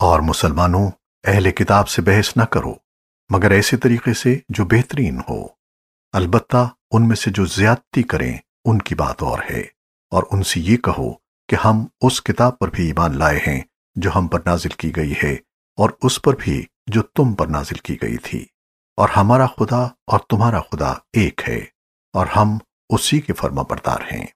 اور مسلمانوں، اہل کتاب سے بحث نہ کرو، مگر ایسے طریقے سے جو بہترین ہو۔ البتہ ان میں سے جو زیادتی کریں، ان کی بات اور ہے۔ اور ان سے یہ کہو کہ ہم اس کتاب پر بھی ایمان لائے ہیں جو ہم پر نازل کی گئی ہے، اور اس پر بھی جو تم پر نازل کی گئی تھی۔ اور ہمارا خدا اور تمہارا خدا ایک ہے، اور ہم اسی کے فرما بردار ہیں۔